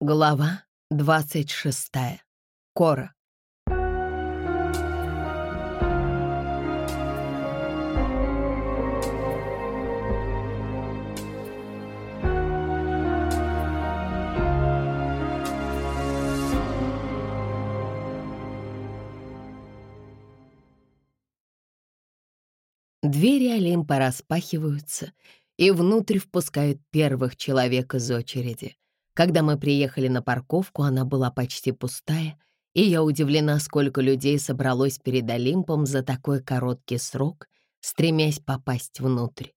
Глава 26. Кора. Двери Олимпа распахиваются, и внутрь впускают первых человек из очереди. Когда мы приехали на парковку, она была почти пустая, и я удивлена, сколько людей собралось перед Олимпом за такой короткий срок, стремясь попасть внутрь.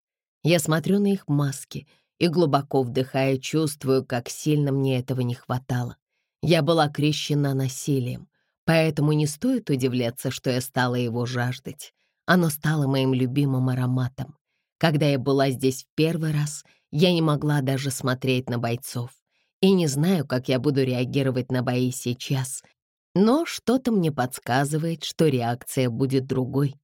Я смотрю на их маски и, глубоко вдыхая, чувствую, как сильно мне этого не хватало. Я была крещена насилием, поэтому не стоит удивляться, что я стала его жаждать. Оно стало моим любимым ароматом. Когда я была здесь в первый раз, я не могла даже смотреть на бойцов. И не знаю, как я буду реагировать на бои сейчас, но что-то мне подсказывает, что реакция будет другой.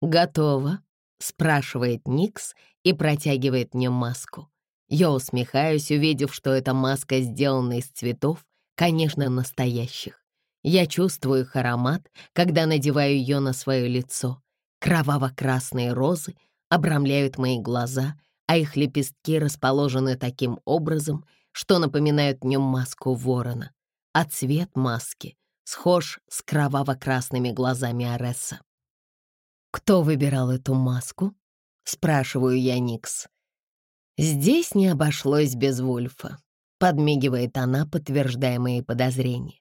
«Готово?» — спрашивает Никс и протягивает мне маску. Я усмехаюсь, увидев, что эта маска сделана из цветов, конечно, настоящих. Я чувствую их аромат, когда надеваю ее на свое лицо. Кроваво-красные розы обрамляют мои глаза, а их лепестки расположены таким образом — что напоминают нем маску ворона, а цвет маски схож с кроваво-красными глазами Аресса. «Кто выбирал эту маску?» — спрашиваю я Никс. «Здесь не обошлось без Вульфа», — подмигивает она, подтверждая мои подозрения.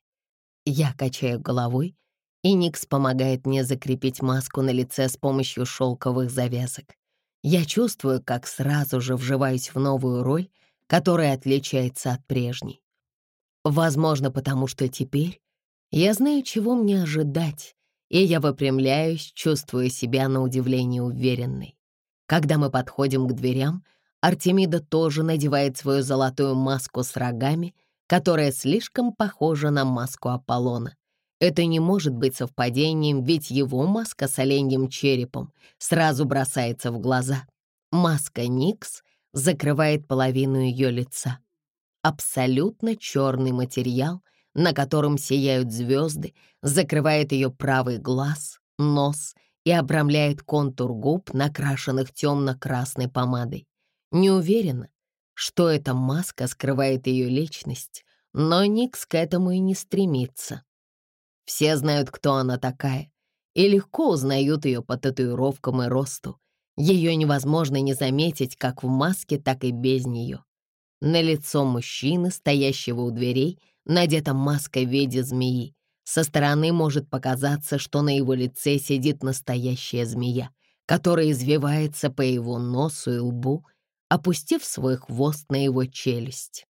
Я качаю головой, и Никс помогает мне закрепить маску на лице с помощью шелковых завязок. Я чувствую, как сразу же вживаюсь в новую роль которая отличается от прежней. Возможно, потому что теперь я знаю, чего мне ожидать, и я выпрямляюсь, чувствуя себя на удивление уверенной. Когда мы подходим к дверям, Артемида тоже надевает свою золотую маску с рогами, которая слишком похожа на маску Аполлона. Это не может быть совпадением, ведь его маска с оленьим черепом сразу бросается в глаза. Маска Никс закрывает половину ее лица. Абсолютно черный материал, на котором сияют звезды, закрывает ее правый глаз, нос и обрамляет контур губ, накрашенных темно-красной помадой. Не уверена, что эта маска скрывает ее личность, но Никс к этому и не стремится. Все знают, кто она такая, и легко узнают ее по татуировкам и росту, ее невозможно не заметить как в маске, так и без нее. На лицо мужчины, стоящего у дверей, надета маска в виде змеи. Со стороны может показаться, что на его лице сидит настоящая змея, которая извивается по его носу и лбу, опустив свой хвост на его челюсть.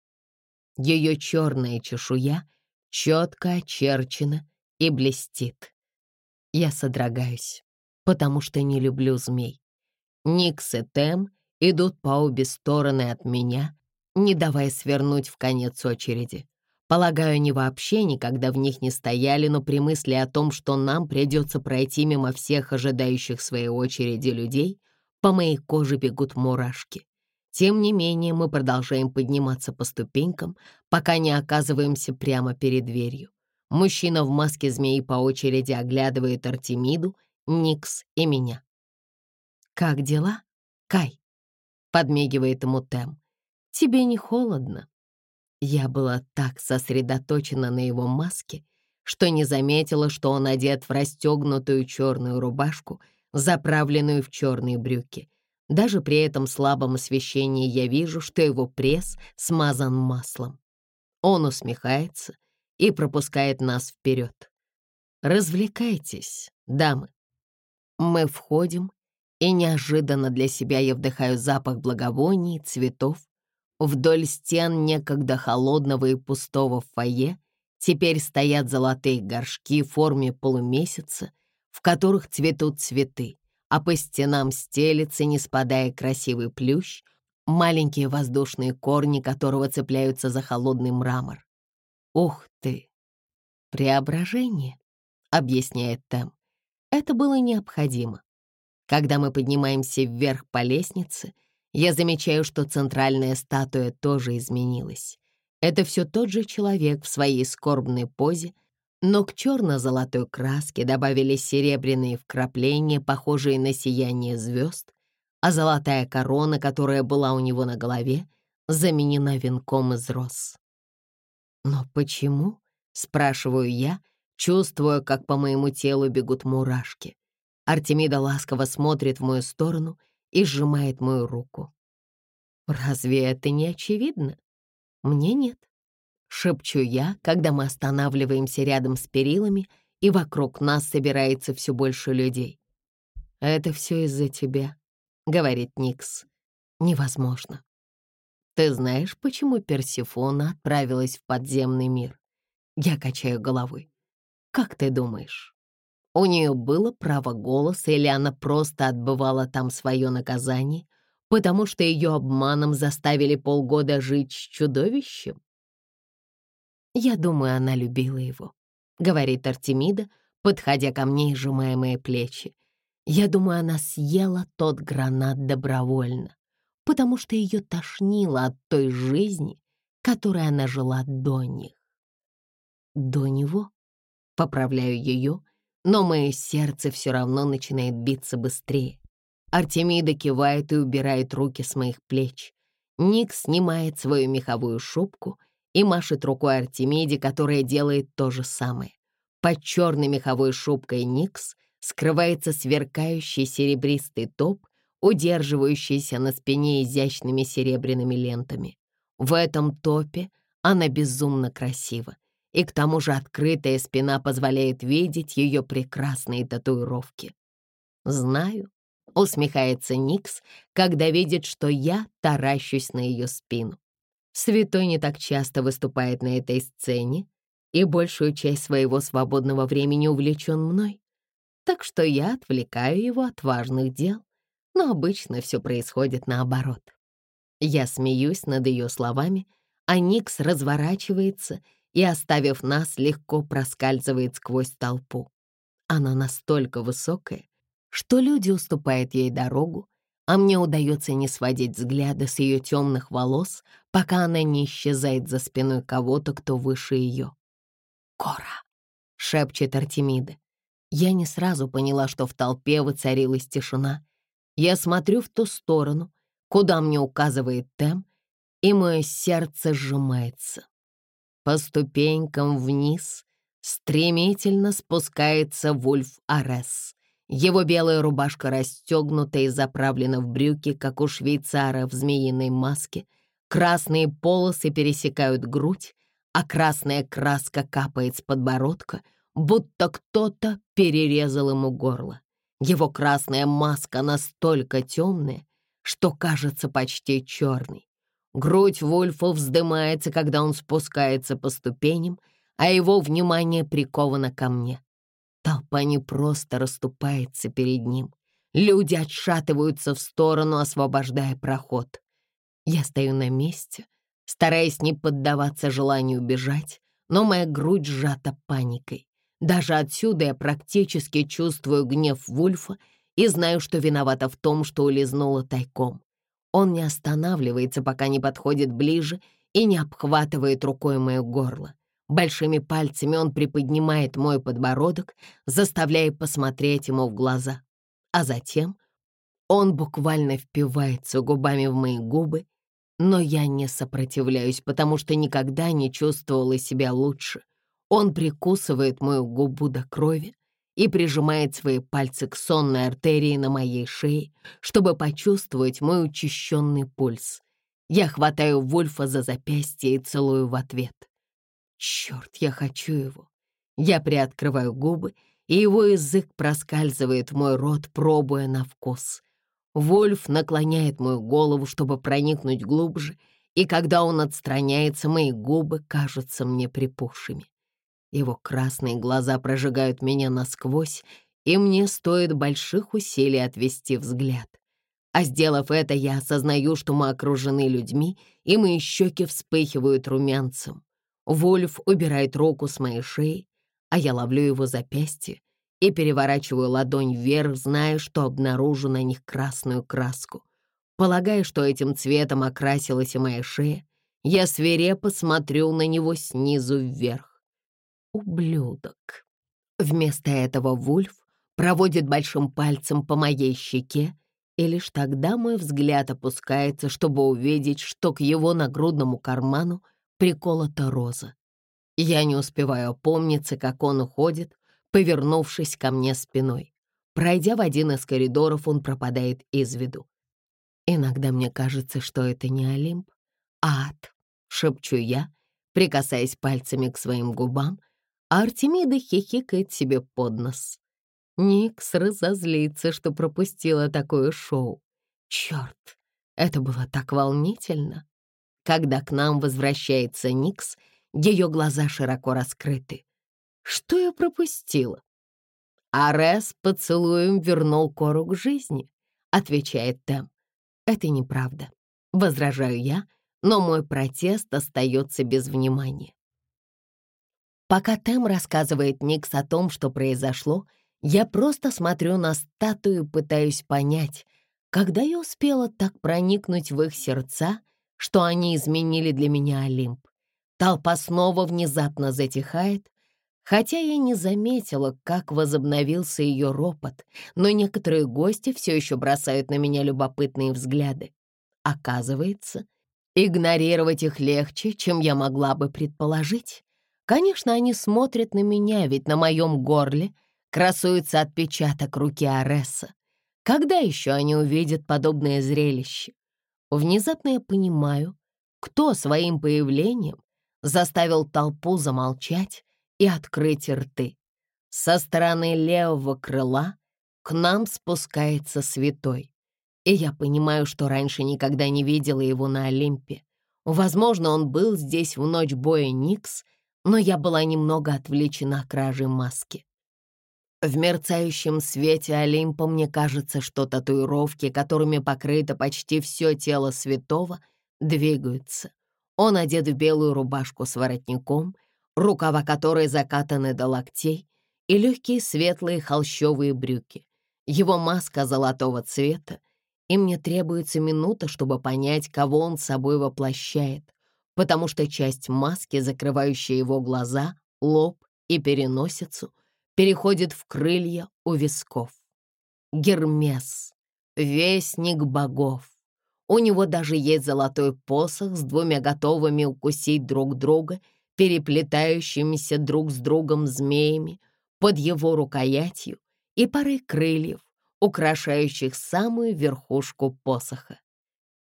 Ее черная чешуя четко очерчена и блестит. Я содрогаюсь, потому что не люблю змей. Никс и Тем идут по обе стороны от меня, не давая свернуть в конец очереди. Полагаю, они вообще никогда в них не стояли, но при мысли о том, что нам придется пройти мимо всех ожидающих своей очереди людей, по моей коже бегут мурашки. Тем не менее, мы продолжаем подниматься по ступенькам, пока не оказываемся прямо перед дверью. Мужчина в маске змеи по очереди оглядывает Артемиду, Никс и меня. «Как дела, Кай?» — подмигивает ему Тем. «Тебе не холодно?» Я была так сосредоточена на его маске, что не заметила, что он одет в расстегнутую черную рубашку, заправленную в черные брюки. Даже при этом слабом освещении я вижу, что его пресс смазан маслом. Он усмехается и пропускает нас вперед. «Развлекайтесь, дамы». Мы входим и неожиданно для себя я вдыхаю запах благовоний, цветов. Вдоль стен некогда холодного и пустого фойе теперь стоят золотые горшки в форме полумесяца, в которых цветут цветы, а по стенам стелется, не спадая красивый плющ, маленькие воздушные корни которого цепляются за холодный мрамор. «Ух ты! Преображение!» — объясняет Тем. Это было необходимо. Когда мы поднимаемся вверх по лестнице, я замечаю, что центральная статуя тоже изменилась. Это все тот же человек в своей скорбной позе, но к черно-золотой краске добавились серебряные вкрапления, похожие на сияние звезд, а золотая корона, которая была у него на голове, заменена венком из роз. «Но почему?» — спрашиваю я, чувствуя, как по моему телу бегут мурашки. Артемида ласково смотрит в мою сторону и сжимает мою руку. «Разве это не очевидно?» «Мне нет», — шепчу я, когда мы останавливаемся рядом с перилами, и вокруг нас собирается все больше людей. «Это все из-за тебя», — говорит Никс. «Невозможно. Ты знаешь, почему Персифона отправилась в подземный мир?» Я качаю головой. «Как ты думаешь?» У нее было право голоса или она просто отбывала там свое наказание, потому что ее обманом заставили полгода жить с чудовищем? «Я думаю, она любила его», — говорит Артемида, подходя ко мне и сжимая мои плечи. «Я думаю, она съела тот гранат добровольно, потому что ее тошнило от той жизни, которой она жила до них». «До него?» — поправляю ее, но мое сердце все равно начинает биться быстрее. Артемида кивает и убирает руки с моих плеч. Ник снимает свою меховую шубку и машет рукой Артемиде, которая делает то же самое. Под черной меховой шубкой Никс скрывается сверкающий серебристый топ, удерживающийся на спине изящными серебряными лентами. В этом топе она безумно красива, и к тому же открытая спина позволяет видеть ее прекрасные татуировки. Знаю, усмехается Никс, когда видит, что я таращусь на ее спину. Святой не так часто выступает на этой сцене и большую часть своего свободного времени увлечен мной, так что я отвлекаю его от важных дел, но обычно все происходит наоборот. Я смеюсь над ее словами, а Никс разворачивается и, оставив нас, легко проскальзывает сквозь толпу. Она настолько высокая, что люди уступают ей дорогу, а мне удается не сводить взгляда с ее темных волос, пока она не исчезает за спиной кого-то, кто выше ее. «Кора!» — шепчет Артемида. Я не сразу поняла, что в толпе воцарилась тишина. Я смотрю в ту сторону, куда мне указывает Тем, и мое сердце сжимается. По ступенькам вниз стремительно спускается Вульф Арес. Его белая рубашка расстегнута и заправлена в брюки, как у швейцара в змеиной маске. Красные полосы пересекают грудь, а красная краска капает с подбородка, будто кто-то перерезал ему горло. Его красная маска настолько темная, что кажется почти черной. Грудь Вольфа вздымается, когда он спускается по ступеням, а его внимание приковано ко мне. Толпа не просто расступается перед ним. Люди отшатываются в сторону, освобождая проход. Я стою на месте, стараясь не поддаваться желанию бежать, но моя грудь сжата паникой. Даже отсюда я практически чувствую гнев Вульфа и знаю, что виновата в том, что улизнула тайком. Он не останавливается, пока не подходит ближе и не обхватывает рукой мое горло. Большими пальцами он приподнимает мой подбородок, заставляя посмотреть ему в глаза. А затем он буквально впивается губами в мои губы, но я не сопротивляюсь, потому что никогда не чувствовала себя лучше. Он прикусывает мою губу до крови и прижимает свои пальцы к сонной артерии на моей шее, чтобы почувствовать мой учащенный пульс. Я хватаю Вульфа за запястье и целую в ответ. Черт, я хочу его. Я приоткрываю губы, и его язык проскальзывает в мой рот, пробуя на вкус. Вольф наклоняет мою голову, чтобы проникнуть глубже, и когда он отстраняется, мои губы кажутся мне припухшими. Его красные глаза прожигают меня насквозь, и мне стоит больших усилий отвести взгляд. А сделав это, я осознаю, что мы окружены людьми, и мои щеки вспыхивают румянцем. Вольф убирает руку с моей шеи, а я ловлю его запястье и переворачиваю ладонь вверх, зная, что обнаружу на них красную краску. Полагая, что этим цветом окрасилась и моя шея, Я свирепо смотрю на него снизу вверх. Ублюдок. Вместо этого Вульф проводит большим пальцем по моей щеке, и лишь тогда мой взгляд опускается, чтобы увидеть, что к его нагрудному карману приколота роза. Я не успеваю опомниться, как он уходит, повернувшись ко мне спиной. Пройдя в один из коридоров, он пропадает из виду. Иногда мне кажется, что это не Олимп, а ад, шепчу я, прикасаясь пальцами к своим губам, а Артемида хихикает себе под нос. Никс разозлится, что пропустила такое шоу. Черт, это было так волнительно. Когда к нам возвращается Никс, ее глаза широко раскрыты. Что я пропустила? «Арес поцелуем вернул Кору к жизни», — отвечает Тем. «Это неправда», — возражаю я, но мой протест остается без внимания. Пока Тем рассказывает Никс о том, что произошло, я просто смотрю на статую пытаюсь понять, когда я успела так проникнуть в их сердца, что они изменили для меня Олимп. Толпа снова внезапно затихает, хотя я не заметила, как возобновился ее ропот, но некоторые гости все еще бросают на меня любопытные взгляды. Оказывается, игнорировать их легче, чем я могла бы предположить. Конечно, они смотрят на меня, ведь на моем горле красуется отпечаток руки Аресса. Когда еще они увидят подобное зрелище? Внезапно я понимаю, кто своим появлением заставил толпу замолчать и открыть рты. Со стороны левого крыла к нам спускается святой, и я понимаю, что раньше никогда не видела его на Олимпе. Возможно, он был здесь в ночь боя Никс, но я была немного отвлечена кражей маски. В мерцающем свете Олимпа мне кажется, что татуировки, которыми покрыто почти все тело святого, двигаются. Он одет в белую рубашку с воротником — рукава которой закатаны до локтей, и легкие светлые холщовые брюки. Его маска золотого цвета, и мне требуется минута, чтобы понять, кого он собой воплощает, потому что часть маски, закрывающая его глаза, лоб и переносицу, переходит в крылья у висков. Гермес, вестник богов. У него даже есть золотой посох с двумя готовыми укусить друг друга — переплетающимися друг с другом змеями под его рукоятью и парой крыльев, украшающих самую верхушку посоха.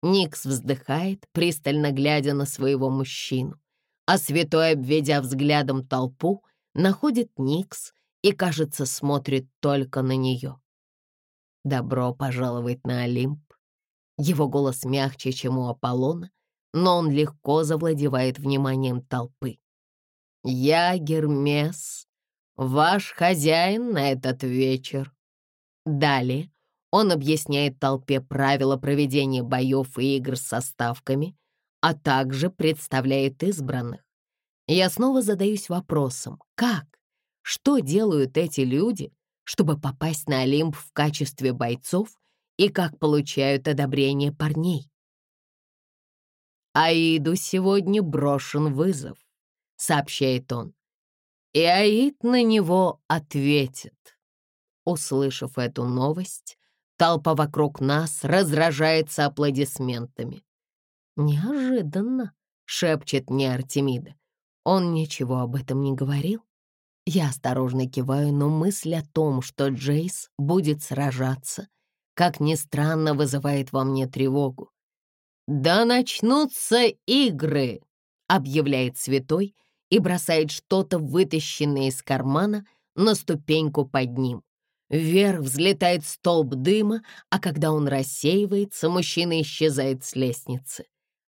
Никс вздыхает, пристально глядя на своего мужчину, а святой, обведя взглядом толпу, находит Никс и, кажется, смотрит только на нее. Добро пожаловать на Олимп. Его голос мягче, чем у Аполлона, но он легко завладевает вниманием толпы. «Я Гермес, ваш хозяин на этот вечер». Далее он объясняет толпе правила проведения боев и игр со ставками, а также представляет избранных. Я снова задаюсь вопросом, как, что делают эти люди, чтобы попасть на Олимп в качестве бойцов и как получают одобрение парней. Аиду сегодня брошен вызов сообщает он. И Аид на него ответит. Услышав эту новость, толпа вокруг нас разражается аплодисментами. «Неожиданно», — шепчет мне Артемида. Он ничего об этом не говорил. Я осторожно киваю, но мысль о том, что Джейс будет сражаться, как ни странно, вызывает во мне тревогу. «Да начнутся игры!» — объявляет святой, и бросает что-то, вытащенное из кармана, на ступеньку под ним. Вверх взлетает столб дыма, а когда он рассеивается, мужчина исчезает с лестницы.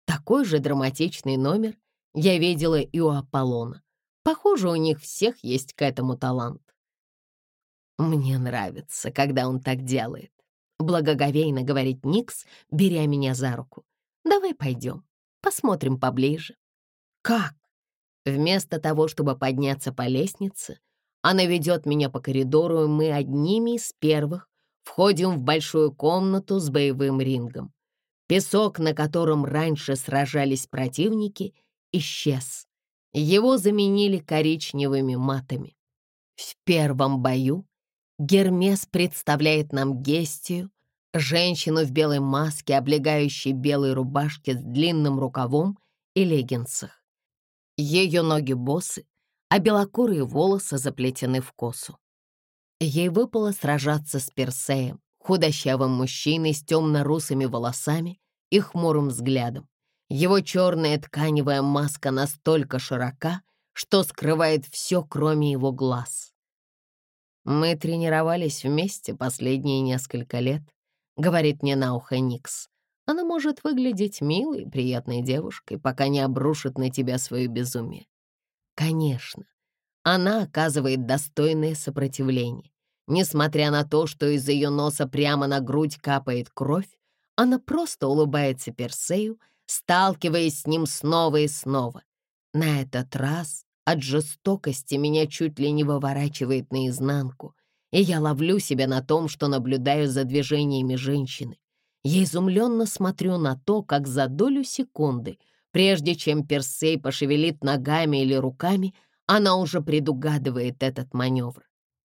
Такой же драматичный номер я видела и у Аполлона. Похоже, у них всех есть к этому талант. Мне нравится, когда он так делает. Благоговейно говорит Никс, беря меня за руку. Давай пойдем, посмотрим поближе. Как? Вместо того, чтобы подняться по лестнице, она ведет меня по коридору, и мы одними из первых входим в большую комнату с боевым рингом. Песок, на котором раньше сражались противники, исчез. Его заменили коричневыми матами. В первом бою Гермес представляет нам Гестию, женщину в белой маске, облегающей белой рубашке с длинным рукавом и леггинсах. Ее ноги босы, а белокурые волосы заплетены в косу. Ей выпало сражаться с Персеем, худощавым мужчиной с темно-русыми волосами и хмурым взглядом. Его черная тканевая маска настолько широка, что скрывает все, кроме его глаз. «Мы тренировались вместе последние несколько лет», — говорит мне на ухо Никс. «Она может выглядеть милой, приятной девушкой, пока не обрушит на тебя свое безумие». Конечно, она оказывает достойное сопротивление. Несмотря на то, что из ее носа прямо на грудь капает кровь, она просто улыбается Персею, сталкиваясь с ним снова и снова. На этот раз от жестокости меня чуть ли не выворачивает наизнанку, и я ловлю себя на том, что наблюдаю за движениями женщины. Я изумленно смотрю на то, как за долю секунды, прежде чем Персей пошевелит ногами или руками, она уже предугадывает этот маневр.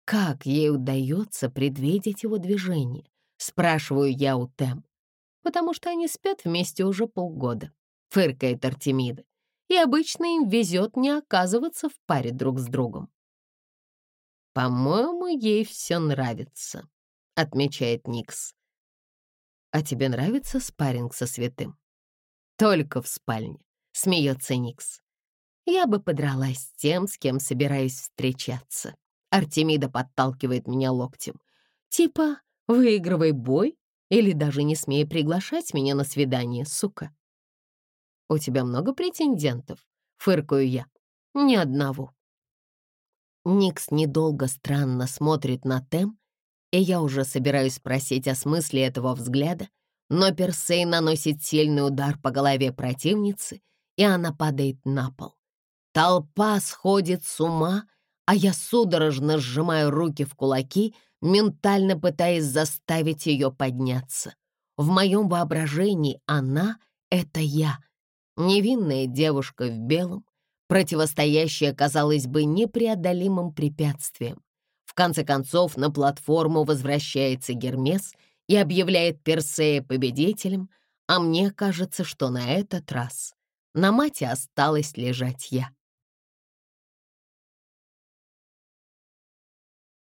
Как ей удается предвидеть его движение? Спрашиваю я у Тем потому что они спят вместе уже полгода», — фыркает Артемида. «И обычно им везет не оказываться в паре друг с другом». «По-моему, ей все нравится», — отмечает Никс. «А тебе нравится спарринг со святым?» «Только в спальне», — смеется Никс. «Я бы подралась с тем, с кем собираюсь встречаться». Артемида подталкивает меня локтем. «Типа, выигрывай бой, или даже не смей приглашать меня на свидание, сука. У тебя много претендентов, фыркаю я. Ни одного. Никс недолго странно смотрит на Тем, и я уже собираюсь спросить о смысле этого взгляда, но Персей наносит сильный удар по голове противницы, и она падает на пол. Толпа сходит с ума, а я судорожно сжимаю руки в кулаки — ментально пытаясь заставить ее подняться. В моем воображении она — это я, невинная девушка в белом, противостоящая, казалось бы, непреодолимым препятствием. В конце концов, на платформу возвращается Гермес и объявляет Персея победителем, а мне кажется, что на этот раз на мате осталась лежать я.